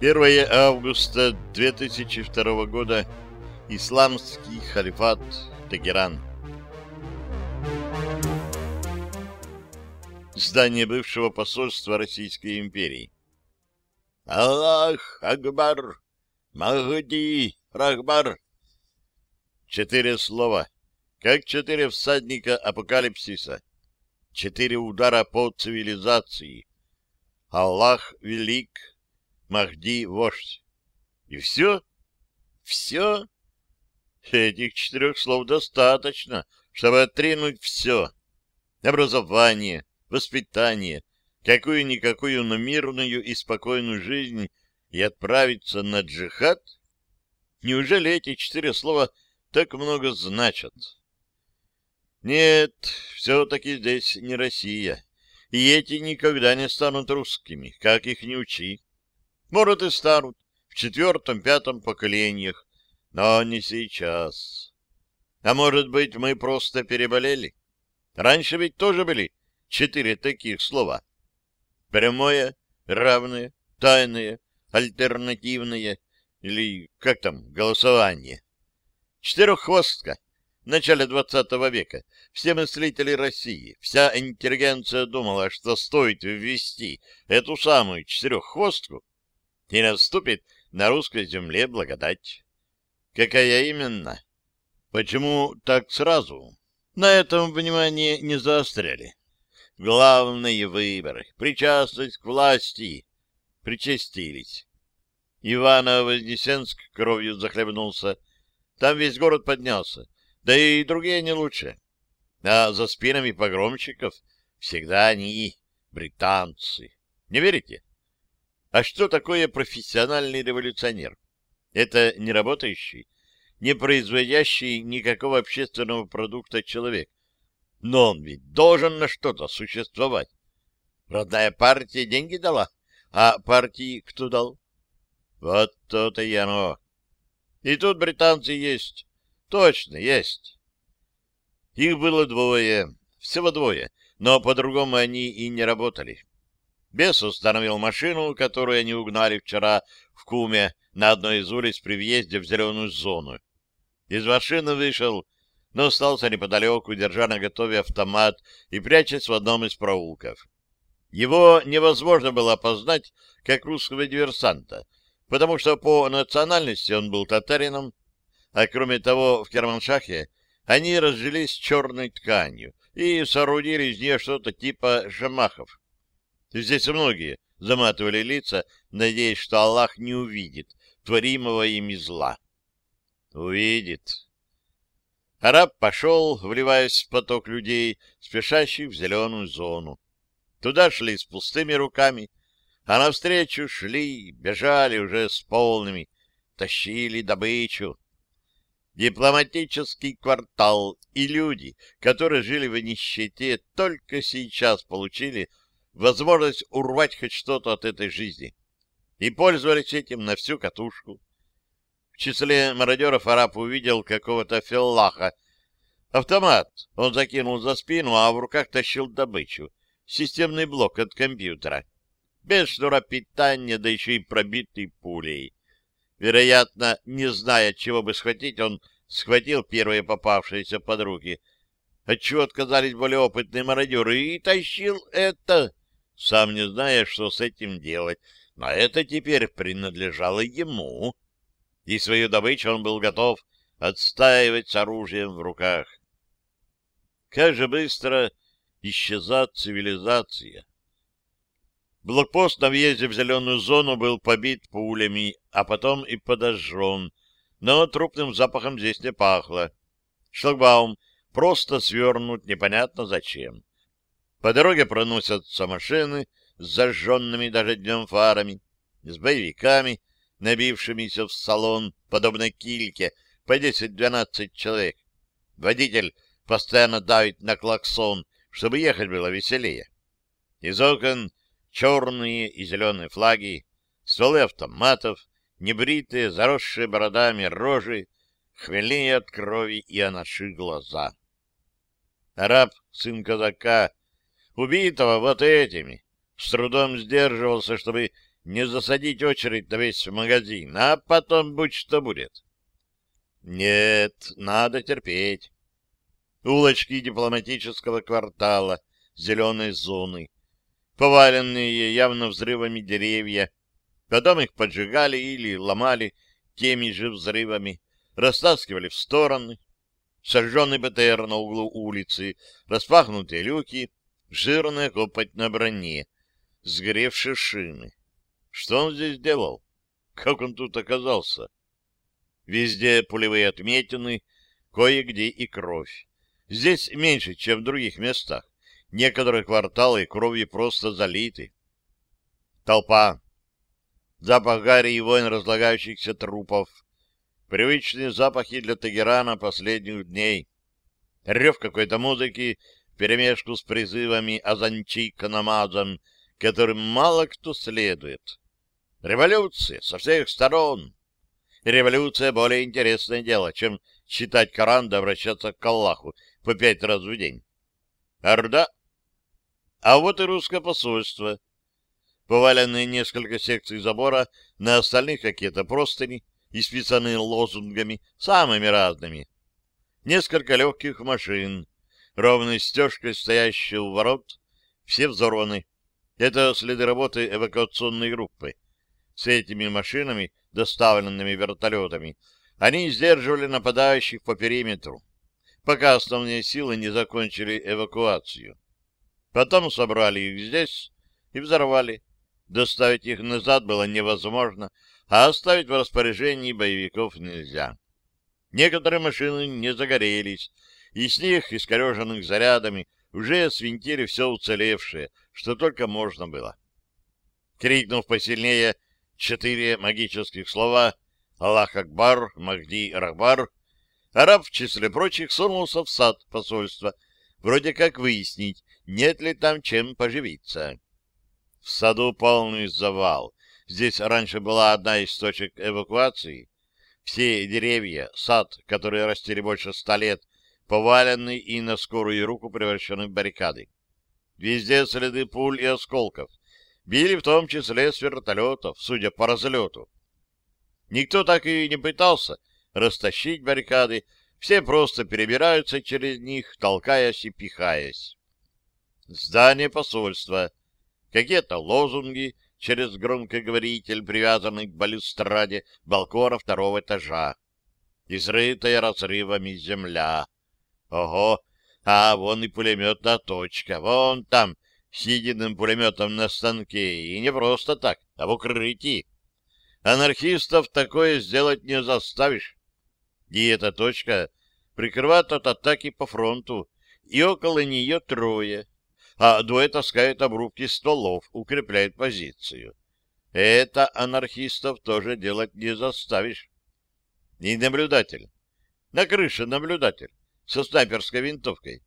1 августа 2002 года. Исламский халифат. Тегеран. Здание бывшего посольства Российской империи. Аллах Акбар! Махди Рахбар! Четыре слова, как четыре всадника апокалипсиса. Четыре удара по цивилизации. Аллах велик, Махди — вождь. И все? Все? Этих четырех слов достаточно, чтобы отринуть все. Образование, воспитание, какую-никакую, но и спокойную жизнь и отправиться на джихад? Неужели эти четыре слова так много значат? Нет, все-таки здесь не Россия, и эти никогда не станут русскими, как их не учи. Может, и станут в четвертом-пятом поколениях, но не сейчас. А может быть, мы просто переболели? Раньше ведь тоже были четыре таких слова. Прямое, равное, тайное, альтернативное или как там, голосование. Четыреххвостка в начале двадцатого века. Все мыслители России, вся интеллигенция думала, что стоит ввести эту самую четыреххвостку, и наступит на русской земле благодать. Какая именно? Почему так сразу? На этом внимание не заостряли. Главные выборы, причастность к власти, причастились. Ивано-Вознесенск кровью захлебнулся. Там весь город поднялся. Да и другие не лучше. А за спинами погромщиков всегда они, британцы. Не верите? А что такое профессиональный революционер? Это не работающий, не производящий никакого общественного продукта человек. Но он ведь должен на что-то существовать. Родная партия деньги дала, а партии кто дал? Вот то-то и оно. И тут британцы есть. Точно, есть. Их было двое, всего двое, но по-другому они и не работали. Бес установил машину, которую они угнали вчера в Куме на одной из улиц при въезде в зеленую зону. Из машины вышел, но остался неподалеку, держа на готове автомат и прячась в одном из проулков. Его невозможно было опознать как русского диверсанта, потому что по национальности он был татарином, а кроме того в Керманшахе они разжились черной тканью и соорудили из нее что-то типа шамахов. Здесь многие заматывали лица, надеясь, что Аллах не увидит творимого ими зла. Увидит. Араб пошел, вливаясь в поток людей, спешащих в зеленую зону. Туда шли с пустыми руками, а навстречу шли, бежали уже с полными, тащили добычу. Дипломатический квартал и люди, которые жили в нищете, только сейчас получили возможность урвать хоть что-то от этой жизни. И пользовались этим на всю катушку. В числе мародеров араб увидел какого-то феллаха. Автомат он закинул за спину, а в руках тащил добычу. Системный блок от компьютера. Без шнура питания, да еще и пробитый пулей. Вероятно, не зная, чего бы схватить, он схватил первые попавшиеся под руки. Отчего отказались более опытные мародеры и тащил это сам не зная, что с этим делать, но это теперь принадлежало ему, и свою добычу он был готов отстаивать с оружием в руках. Как же быстро исчезает цивилизация! Блокпост на въезде в зеленую зону был побит пулями, а потом и подожжен, но трупным запахом здесь не пахло. Шлагбаум просто свернут непонятно зачем. По дороге проносятся машины с зажженными даже днем фарами, с боевиками, набившимися в салон, подобно кильке, по 10-12 человек. Водитель постоянно давит на клаксон, чтобы ехать было веселее. Из окон черные и зеленые флаги, стволы автоматов, небритые, заросшие бородами рожи, хмельнее от крови и анаши глаза. Араб, сын казака, убитого вот этими, с трудом сдерживался, чтобы не засадить очередь на весь магазин, а потом будь что будет. Нет, надо терпеть. Улочки дипломатического квартала, зеленой зоны, поваленные явно взрывами деревья, потом их поджигали или ломали теми же взрывами, растаскивали в стороны, сожженный БТР на углу улицы, распахнутые люки, жирная копоть на броне, сгоревшие шины. Что он здесь делал? Как он тут оказался? Везде пулевые отметины, кое-где и кровь. Здесь меньше, чем в других местах. Некоторые кварталы кровью просто залиты. Толпа. Запах гари и вонь разлагающихся трупов. Привычные запахи для Тегерана последних дней. Рев какой-то музыки вперемешку с призывами «Азанчик намазан», которым мало кто следует. Революция со всех сторон. Революция более интересное дело, чем читать Коран да обращаться к Аллаху по пять раз в день. Орда. А вот и русское посольство. Поваленные несколько секций забора, на остальных какие-то простыни, исписанные лозунгами, самыми разными. Несколько легких машин, ровной стежкой стоящие у ворот, все взорваны. Это следы работы эвакуационной группы. С этими машинами, доставленными вертолетами, они сдерживали нападающих по периметру, пока основные силы не закончили эвакуацию. Потом собрали их здесь и взорвали. Доставить их назад было невозможно, а оставить в распоряжении боевиков нельзя. Некоторые машины не загорелись, и с них, искореженных зарядами, уже свинтили все уцелевшее, что только можно было. Крикнув посильнее четыре магических слова «Аллах Акбар», «Махди Рахбар», араб в числе прочих сунулся в сад посольства, вроде как выяснить, нет ли там чем поживиться. В саду полный завал. Здесь раньше была одна из точек эвакуации. Все деревья, сад, которые растили больше ста лет, повалены и на скорую руку превращены в баррикады. Везде следы пуль и осколков. Били в том числе с вертолетов, судя по разлету. Никто так и не пытался растащить баррикады, все просто перебираются через них, толкаясь и пихаясь. Здание посольства. Какие-то лозунги через громкоговоритель, привязанный к балюстраде балкона второго этажа. Изрытая разрывами земля. Ого! А вон и пулеметная точка. Вон там с единым пулеметом на станке, и не просто так, а в укрытии. Анархистов такое сделать не заставишь. И эта точка прикрывает от атаки по фронту, и около нее трое, а двое таскают обрубки стволов, укрепляют позицию. Это анархистов тоже делать не заставишь. И наблюдатель. На крыше наблюдатель со снайперской винтовкой.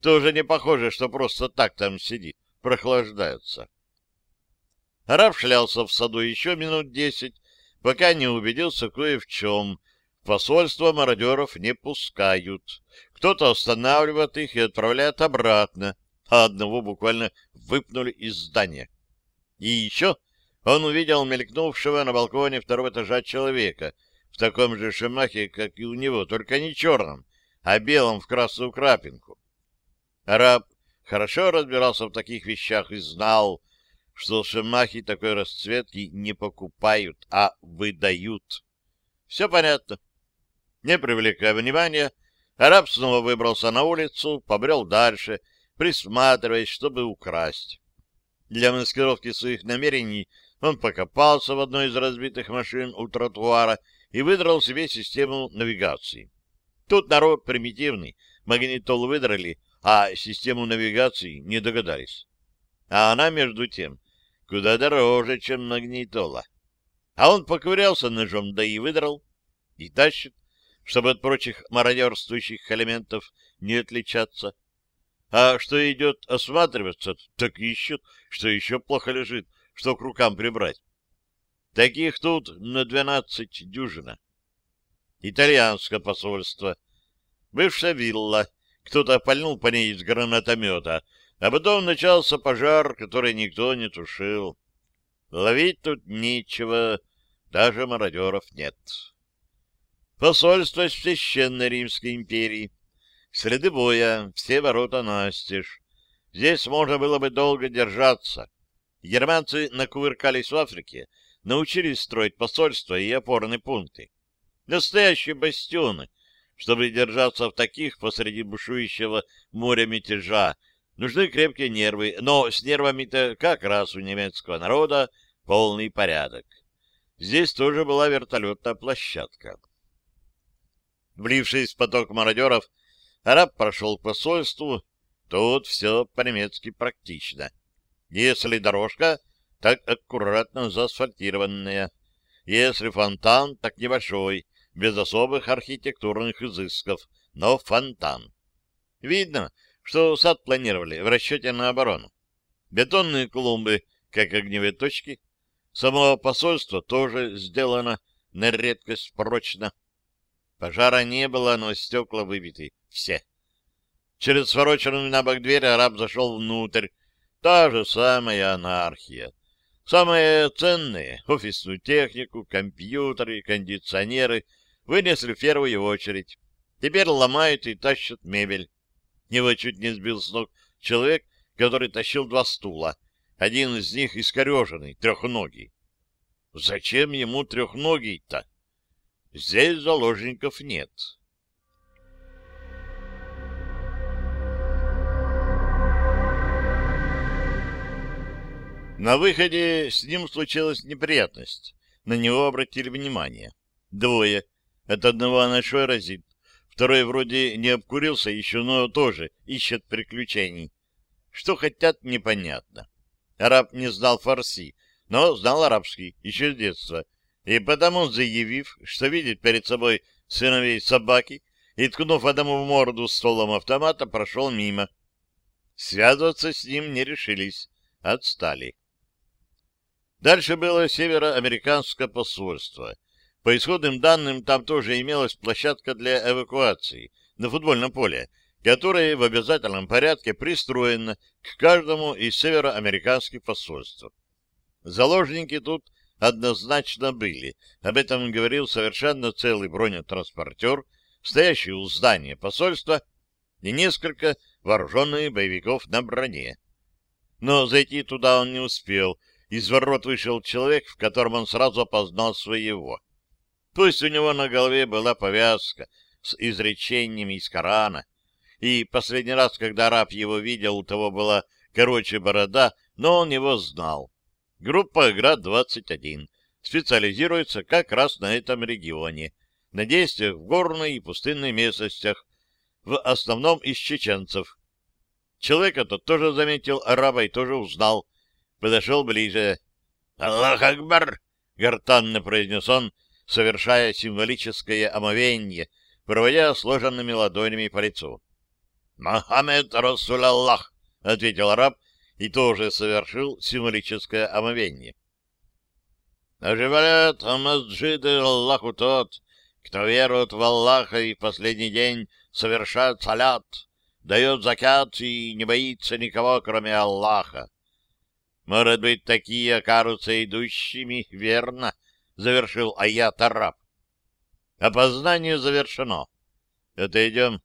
Тоже не похоже, что просто так там сидит, прохлаждается. Араб шлялся в саду еще минут десять, пока не убедился кое в чем. Посольство мародеров не пускают. Кто-то останавливает их и отправляет обратно, а одного буквально выпнули из здания. И еще он увидел мелькнувшего на балконе второго этажа человека в таком же шамахе, как и у него, только не черном, а белом в красную крапинку. Араб хорошо разбирался в таких вещах и знал, что шемахи такой расцветки не покупают, а выдают. Все понятно. Не привлекая внимания, араб снова выбрался на улицу, побрел дальше, присматриваясь, чтобы украсть. Для маскировки своих намерений он покопался в одной из разбитых машин у тротуара и выдрал себе систему навигации. Тут народ примитивный, магнитол выдрали, а систему навигации не догадались. А она, между тем, куда дороже, чем магнитола. А он поковырялся ножом, да и выдрал, и тащит, чтобы от прочих мародерствующих элементов не отличаться. А что идет осматриваться, так ищут, что еще плохо лежит, что к рукам прибрать. Таких тут на двенадцать дюжина. Итальянское посольство. Бывшая вилла, кто-то пальнул по ней из гранатомета, а потом начался пожар, который никто не тушил. Ловить тут нечего, даже мародеров нет. Посольство Священной Римской империи. Следы боя, все ворота настежь. Здесь можно было бы долго держаться. Германцы накувыркались в Африке, научились строить посольства и опорные пункты. Настоящие бастионы, чтобы держаться в таких посреди бушующего моря мятежа, нужны крепкие нервы, но с нервами-то как раз у немецкого народа полный порядок. Здесь тоже была вертолетная площадка. Влившись в поток мародеров, араб прошел к посольству. Тут все по-немецки практично. Если дорожка, так аккуратно заасфальтированная. Если фонтан, так небольшой, без особых архитектурных изысков, но фонтан. Видно, что сад планировали в расчете на оборону. Бетонные клумбы, как огневые точки. Само посольство тоже сделано на редкость прочно. Пожара не было, но стекла выбиты. Все. Через свороченную на бок дверь араб зашел внутрь. Та же самая анархия. Самое ценное — офисную технику, компьютеры, кондиционеры — вынесли в первую очередь. Теперь ломают и тащат мебель. Его чуть не сбил с ног человек, который тащил два стула. Один из них искореженный, трехногий. Зачем ему трехногий-то? Здесь заложников нет. На выходе с ним случилась неприятность. На него обратили внимание. Двое. От одного нашой разит. Второй вроде не обкурился еще, но тоже ищет приключений. Что хотят, непонятно. Араб не знал фарси, но знал арабский еще с детства и потому, заявив, что видит перед собой сыновей собаки, и, ткнув одному в морду стволом автомата, прошел мимо. Связываться с ним не решились, отстали. Дальше было североамериканское посольство. По исходным данным, там тоже имелась площадка для эвакуации на футбольном поле, которая в обязательном порядке пристроена к каждому из североамериканских посольств. Заложники тут однозначно были. Об этом говорил совершенно целый бронетранспортер, стоящий у здания посольства, и несколько вооруженных боевиков на броне. Но зайти туда он не успел. Из ворот вышел человек, в котором он сразу опознал своего. Пусть у него на голове была повязка с изречениями из Корана, и последний раз, когда раб его видел, у того была короче борода, но он его знал. Группа «Град-21» специализируется как раз на этом регионе, на действиях в горной и пустынной местностях, в основном из чеченцев. Человек этот тоже заметил араба и тоже узнал. Подошел ближе. «Аллах Акбар!» — гортанно произнес он, совершая символическое омовение, проводя сложенными ладонями по лицу. «Мохаммед Расуль Аллах!» — ответил араб, и тоже совершил символическое омовение. Оживает масджиды Аллаху тот, кто верует в Аллаха и в последний день совершает салят, дает закят и не боится никого, кроме Аллаха. Может быть, такие окажутся идущими, верно, — завершил аят араб. Опознание завершено. Это идем.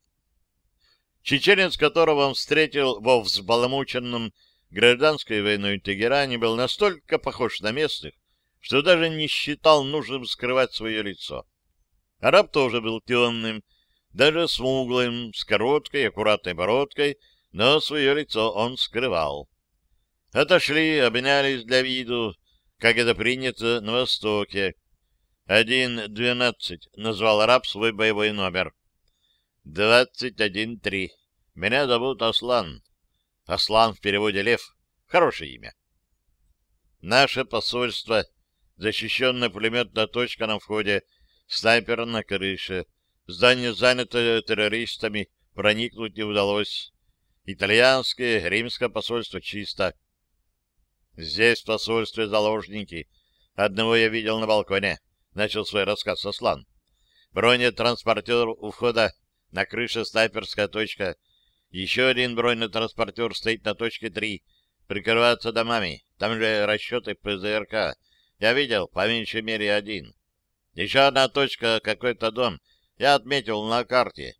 Чеченец, которого он встретил во взбаламученном гражданской войной Тегеране был настолько похож на местных, что даже не считал нужным скрывать свое лицо. Араб тоже был темным, даже смуглым, с короткой, аккуратной бородкой, но свое лицо он скрывал. Отошли, обнялись для виду, как это принято на Востоке. «Один двенадцать», — назвал араб свой боевой номер. «Двадцать один три. Меня зовут Аслан. Аслан в переводе «лев». Хорошее имя. Наше посольство, защищенная пулеметная точка на входе, снайпер на крыше. Здание занято террористами, проникнуть не удалось. Итальянское, римское посольство чисто. Здесь в посольстве заложники. Одного я видел на балконе. Начал свой рассказ Аслан. Бронетранспортер у входа. На крыше снайперская точка. Еще один бронетранспортер стоит на точке 3. прикрываться домами. Там же расчеты ПЗРК. Я видел, по меньшей мере, один. Еще одна точка, какой-то дом. Я отметил на карте.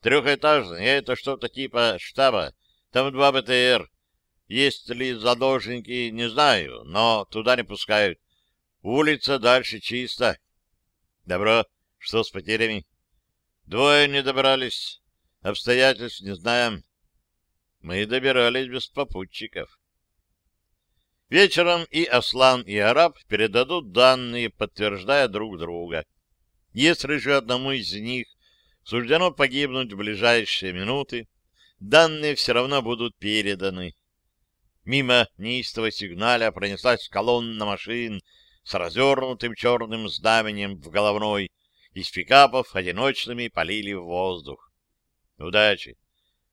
Трехэтажный, это что-то типа штаба. Там два БТР. Есть ли задолженники, не знаю, но туда не пускают. Улица дальше чисто. Добро. Что с потерями? Двое не добрались. Обстоятельств не знаем. Мы добирались без попутчиков. Вечером и Аслан, и Араб передадут данные, подтверждая друг друга. Если же одному из них суждено погибнуть в ближайшие минуты, данные все равно будут переданы. Мимо неистого сигналя пронеслась колонна машин с развернутым черным знаменем в головной. Из пикапов одиночными полили в воздух. Удачи!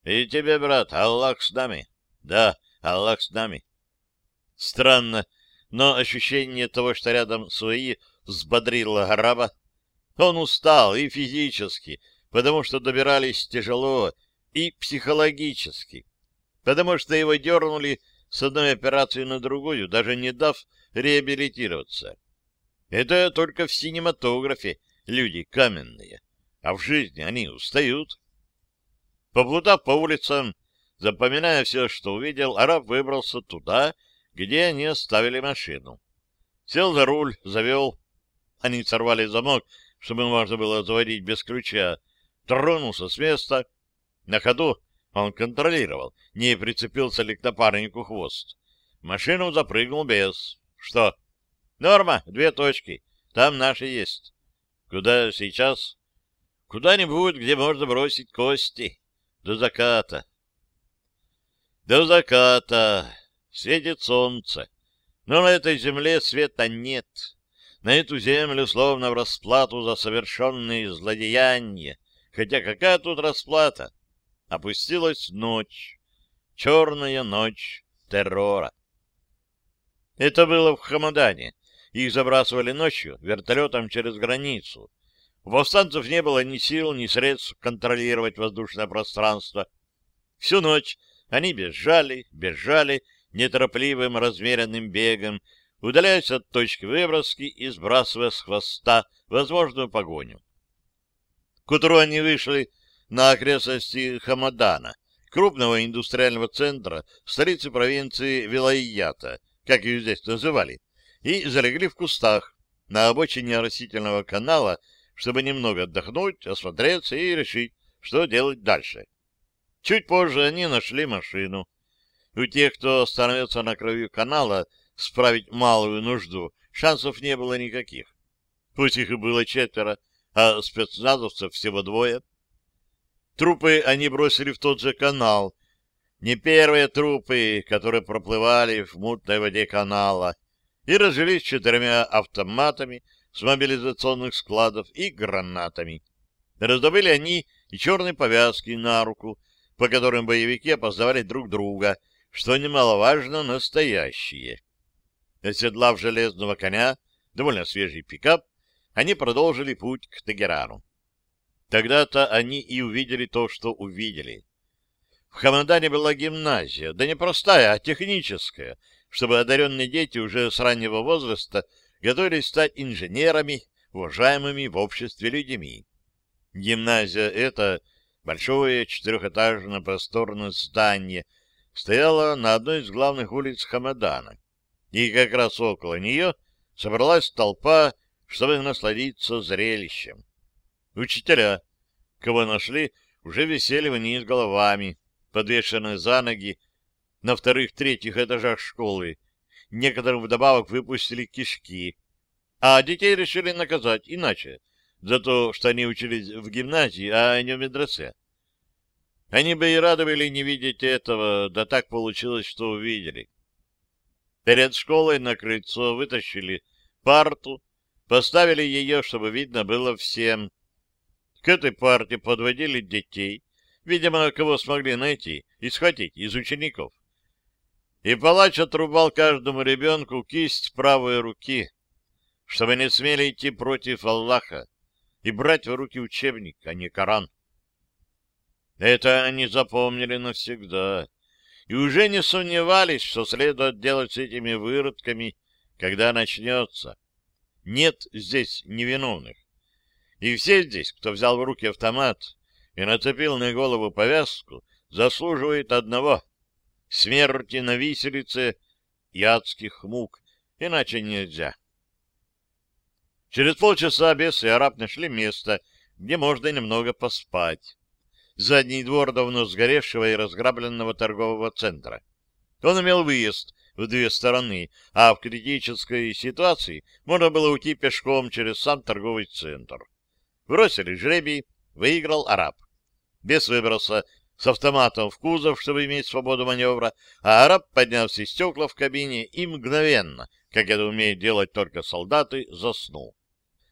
И тебе, брат, Аллах с нами. Да, Аллах с нами. Странно, но ощущение того, что рядом свои, взбодрило Араба. Он устал и физически, потому что добирались тяжело, и психологически, потому что его дернули с одной операции на другую, даже не дав реабилитироваться. Это только в синематографе люди каменные, а в жизни они устают. Поплутав по улицам, запоминая все, что увидел, араб выбрался туда, где они оставили машину. Сел за руль, завел. Они сорвали замок, чтобы можно было заводить без ключа. Тронулся с места. На ходу он контролировал, не прицепился ли к напарнику хвост. машину запрыгнул без. Что? Норма, две точки. Там наши есть. Куда сейчас? Куда-нибудь, где можно бросить кости. До заката. До заката. Светит солнце. Но на этой земле света нет. На эту землю словно в расплату за совершенные злодеяния. Хотя какая тут расплата? Опустилась ночь, черная ночь террора. Это было в Хамадане. Их забрасывали ночью вертолетом через границу. У повстанцев не было ни сил, ни средств контролировать воздушное пространство. Всю ночь они бежали, бежали неторопливым размеренным бегом, удаляясь от точки выброски и сбрасывая с хвоста возможную погоню. К утру они вышли на окрестности Хамадана, крупного индустриального центра, столицы провинции Вилайята, как ее здесь называли, и залегли в кустах на обочине растительного канала, чтобы немного отдохнуть, осмотреться и решить, что делать дальше. Чуть позже они нашли машину. У тех, кто становится на краю канала, справить малую нужду, шансов не было никаких. Пусть их и было четверо, а спецназовцев всего двое. Трупы они бросили в тот же канал. Не первые трупы, которые проплывали в мутной воде канала, и разжились четырьмя автоматами с мобилизационных складов и гранатами. Раздобыли они и черные повязки на руку, по которым боевики опознавали друг друга, что немаловажно настоящие. Оседлав железного коня, довольно свежий пикап, они продолжили путь к Тегерану. Тогда-то они и увидели то, что увидели. В Хамадане была гимназия, да не простая, а техническая, чтобы одаренные дети уже с раннего возраста готовились стать инженерами, уважаемыми в обществе людьми. Гимназия эта, большое четырехэтажное просторное здание, стояла на одной из главных улиц Хамадана. И как раз около нее собралась толпа, чтобы насладиться зрелищем. Учителя, кого нашли, уже висели вниз головами, подвешенные за ноги на вторых-третьих этажах школы. Некоторым вдобавок выпустили кишки. А детей решили наказать иначе, за то, что они учились в гимназии, а не в медресе. Они бы и рады были не видеть этого, да так получилось, что увидели. Перед школой на крыльцо вытащили парту, поставили ее, чтобы видно было всем, к этой парте подводили детей, видимо, кого смогли найти и схватить из учеников. И палач отрубал каждому ребенку кисть правой руки, чтобы не смели идти против Аллаха и брать в руки учебник, а не Коран. Это они запомнили навсегда. и уже не сомневались, что следует делать с этими выродками, когда начнется. Нет здесь невиновных. И все здесь, кто взял в руки автомат и нацепил на голову повязку, заслуживает одного — смерти на виселице и адских мук, иначе нельзя. Через полчаса бес и араб нашли место, где можно немного поспать. Задний двор давно сгоревшего и разграбленного торгового центра. Он имел выезд в две стороны, а в критической ситуации можно было уйти пешком через сам торговый центр. Бросили жребий, выиграл араб. Бес выбрался с автоматом в кузов, чтобы иметь свободу маневра, а араб поднял все стекла в кабине и мгновенно, как это умеют делать только солдаты, заснул.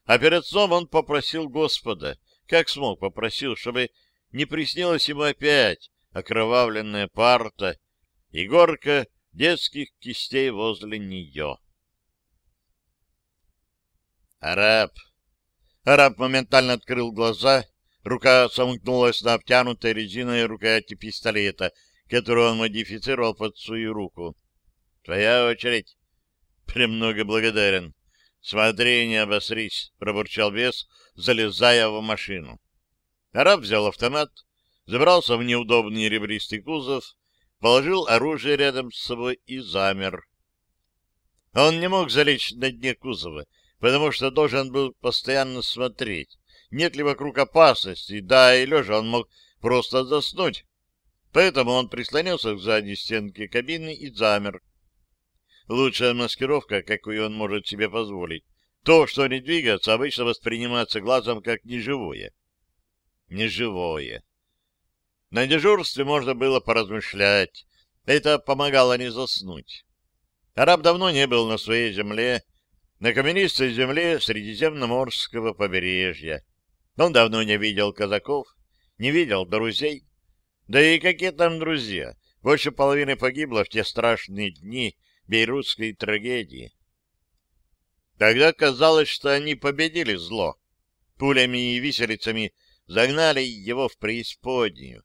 А перед сном он попросил Господа, как смог попросил, чтобы не приснилась ему опять окровавленная парта и горка детских кистей возле нее. Араб. Араб моментально открыл глаза, рука сомкнулась на обтянутой резиной рукояти пистолета, которую он модифицировал под свою руку. — Твоя очередь. — Премного благодарен. — Смотри, не обосрись, — пробурчал бес, залезая в машину. Араб взял автомат, забрался в неудобный ребристый кузов, положил оружие рядом с собой и замер. Он не мог залечь на дне кузова, потому что должен был постоянно смотреть, нет ли вокруг опасности, да и лежа он мог просто заснуть. Поэтому он прислонился к задней стенке кабины и замер. Лучшая маскировка, какую он может себе позволить. То, что не двигается, обычно воспринимается глазом как неживое. Неживое. На дежурстве можно было поразмышлять. Это помогало не заснуть. Араб давно не был на своей земле, на каменистой земле Средиземноморского побережья. Он давно не видел казаков, не видел друзей. Да и какие там друзья? Больше половины погибло в те страшные дни, бейрутской трагедии. Тогда казалось, что они победили зло. Пулями и виселицами загнали его в преисподнюю.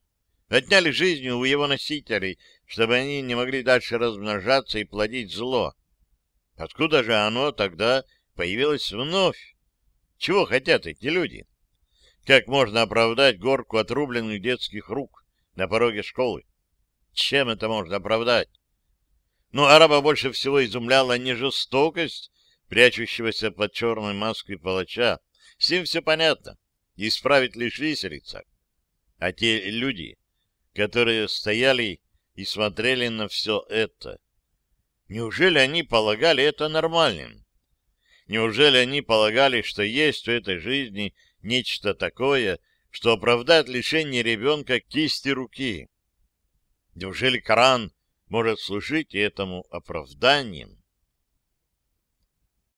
Отняли жизнь у его носителей, чтобы они не могли дальше размножаться и плодить зло. Откуда же оно тогда появилось вновь? Чего хотят эти люди? Как можно оправдать горку отрубленных детских рук на пороге школы? Чем это можно оправдать? Но араба больше всего изумляла не жестокость, прячущегося под черной маской палача. С ним все понятно. Исправить лишь виселица. А те люди, которые стояли и смотрели на все это, неужели они полагали это нормальным? Неужели они полагали, что есть в этой жизни нечто такое, что оправдает лишение ребенка кисти руки? Неужели Коран может служить этому оправданием.